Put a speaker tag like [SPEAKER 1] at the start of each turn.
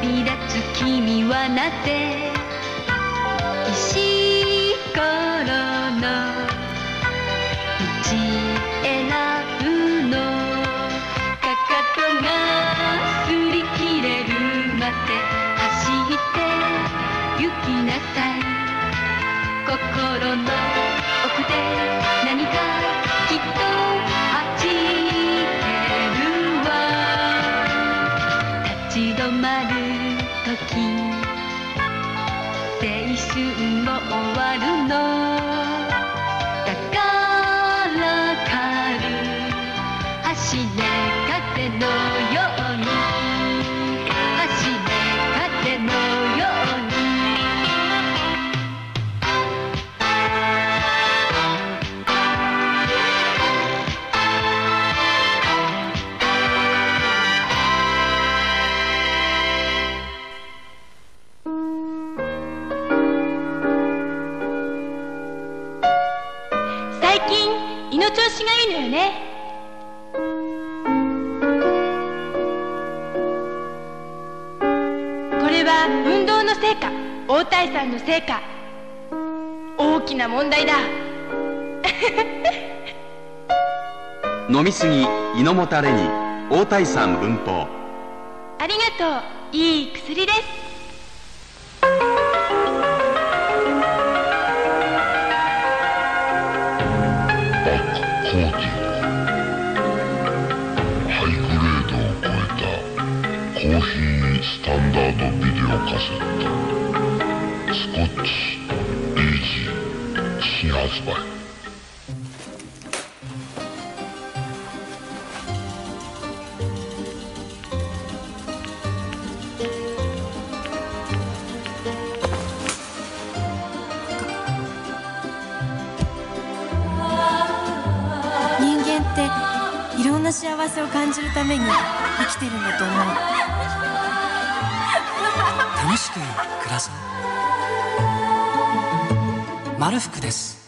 [SPEAKER 1] 旅立つ君はなぜ？終わるの。だからかる走れ風の胃の調子がいいのよね。これは運動の成果大谷さんの成果。大きな問題だ。
[SPEAKER 2] 飲みすぎ胃のもたれに大退散文法。
[SPEAKER 1] ありがとう。いい薬です
[SPEAKER 3] コーヒースタンダードビデオカセットスコッチレイジー新発売
[SPEAKER 4] 人間っていろんな幸せを感じるために生きてるんだと思う。
[SPEAKER 5] 楽しく暮らす。丸福です。